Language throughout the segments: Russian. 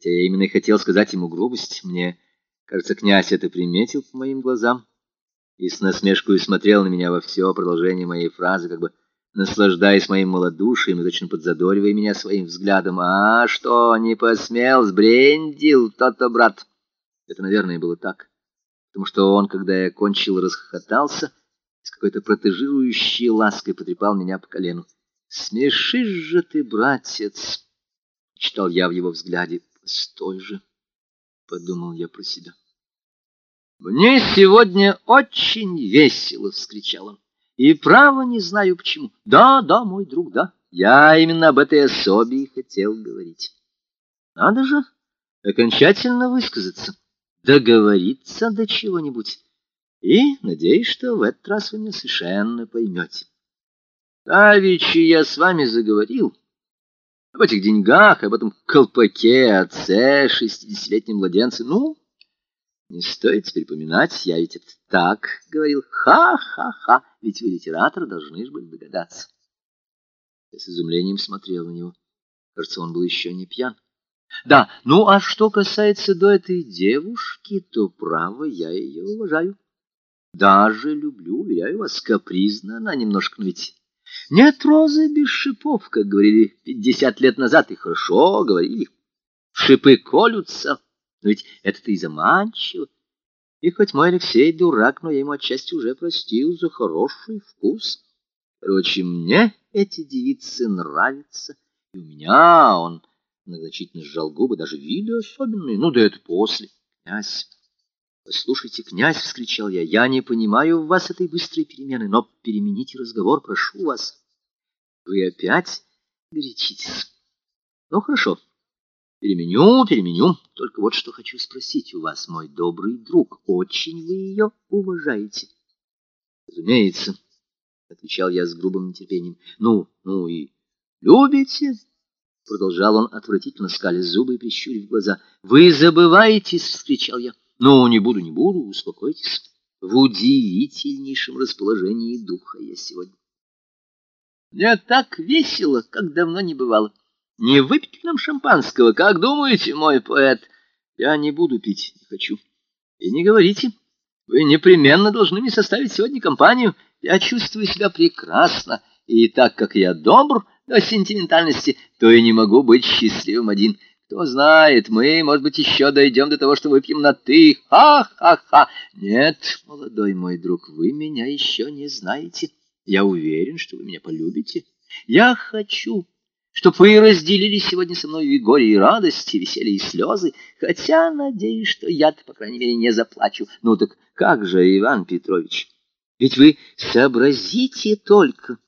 Хотя я именно и хотел сказать ему грубость, мне кажется, князь это приметил по моим глазам и с насмешкой смотрел на меня во все продолжение моей фразы, как бы наслаждаясь моим малодушием и точно подзадоривая меня своим взглядом. «А что, не посмел, сбрендил тот-то брат?» Это, наверное, было так, потому что он, когда я кончил, расхохотался и с какой-то протежирующей лаской потрепал меня по колену. «Смешишь же ты, братец!» — читал я в его взгляде. «Постой же!» — подумал я про себя. «Мне сегодня очень весело!» — вскричал он. И право не знаю почему. Да, да, мой друг, да. Я именно об этой особе и хотел говорить. Надо же окончательно высказаться, договориться до чего-нибудь. И надеюсь, что в этот раз вы меня совершенно поймете. Давичи я с вами заговорил об этих деньгах, об этом колпаке, отце, шестидесятилетнем младенце. Ну, не стоит теперь поминать, я ведь это так говорил. Ха-ха-ха, ведь вы, литератор, должны же были догадаться. Я с изумлением смотрел на него. Кажется, он был еще не пьян. Да, ну а что касается до этой девушки, то, право, я ее уважаю. Даже люблю, уверяю вас, капризна она немножко, но ведь нет розы без шипов, как говорили пятьдесят лет назад, и хорошо говорили. Шипы колются, но ведь это-то и заманчиво. И хоть мой Алексей дурак, но я ему отчасти уже простил за хороший вкус. Короче, мне эти девицы нравятся, и у меня он многозначительно сжал губы, даже виды особенные, ну да это после. Князь, послушайте, князь, — вскричал я, — я не понимаю в вас этой быстрой перемены, но перемените разговор, прошу вас. Вы опять горячитесь. Ну, хорошо. Переменю, переменю. Только вот что хочу спросить у вас, мой добрый друг. Очень вы ее уважаете? Разумеется, — отвечал я с грубым нетерпением. Ну, ну и любите? Продолжал он, отвратительно скаля зубы и прищурив глаза. Вы забываетесь, — вскричал я. Ну, не буду, не буду, успокойтесь. В удивительнейшем расположении духа я сегодня. Мне так весело, как давно не бывало. Не выпить нам шампанского, как думаете, мой поэт? Я не буду пить, не хочу. И не говорите. Вы непременно должны мне составить сегодня компанию. Я чувствую себя прекрасно, и так как я добр до сентиментальности, то и не могу быть счастливым один. Кто знает, мы, может быть, еще дойдем до того, что выпьем на «ты». Ха-ха-ха! Нет, молодой мой друг, вы меня еще не знаете. Я уверен, что вы меня полюбите. Я хочу чтоб вы разделили сегодня со мной и горе, и радость, и веселье, и слезы, хотя надеюсь, что я-то, по крайней мере, не заплачу. Ну так как же, Иван Петрович, ведь вы сообразите только,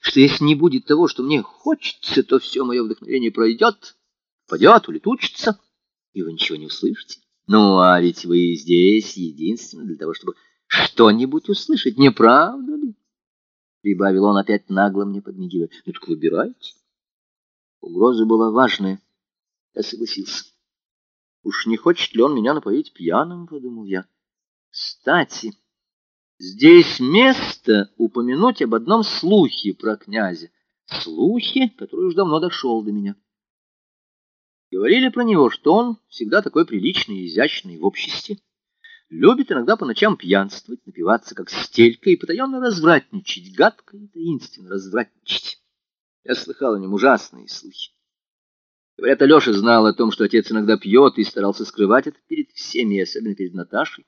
что если не будет того, что мне хочется, то все мое вдохновение пройдет, падет, улетучится, и вы ничего не услышите. Ну, а ведь вы здесь единственно для того, чтобы что-нибудь услышать, не правда? Прибавил он опять нагло мне подмигивая. Ну так выбирайте. Угроза была важная. Я согласился. Уж не хочет ли он меня напоить пьяным, подумал я. Кстати, здесь место упомянуть об одном слухе про князя. Слухе, который уж давно дошел до меня. Говорили про него, что он всегда такой приличный и изящный в обществе, любит иногда по ночам пьянствовать, напиваться как стелька и потаенно развратничать, гадко и таинственно развратничать. Я слыхал о нем ужасные слухи. Говорят, Алеша знал о том, что отец иногда пьет, и старался скрывать это перед всеми, особенно перед Наташей.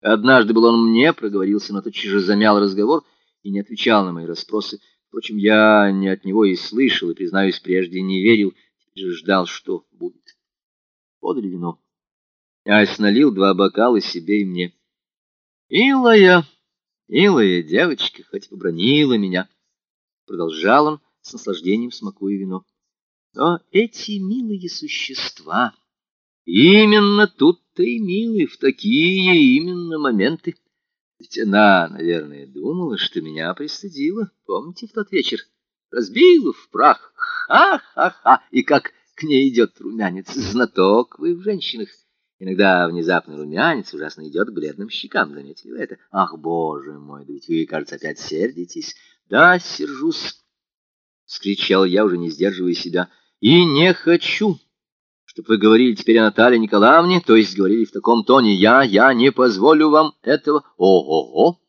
Однажды был он мне, проговорился, но тотчас же замял разговор и не отвечал на мои расспросы. Впрочем, я не от него и слышал, и, признаюсь, прежде не верил, теперь ждал, что будет. Подали вино. Я налил два бокала себе и мне. «Милая, милая девочка, хоть побронила меня», — продолжал он, — с наслаждением смакуя вино. Но эти милые существа, именно тут-то и милые, в такие именно моменты. Ведь она, наверное, думала, что меня пристыдила, помните, в тот вечер? Разбила в прах, ха-ха-ха, и как к ней идет румянец, знаток вы в женщинах. Иногда внезапный румянец ужасно идет к бледным щекам, заметили вы это? Ах, боже мой, да ведь вы, кажется, опять сердитесь. Да, сержусь. — скричал я, уже не сдерживая себя. — И не хочу, чтоб вы говорили теперь о Наталье Николаевне, то есть говорили в таком тоне «я, я не позволю вам этого». Ого-го!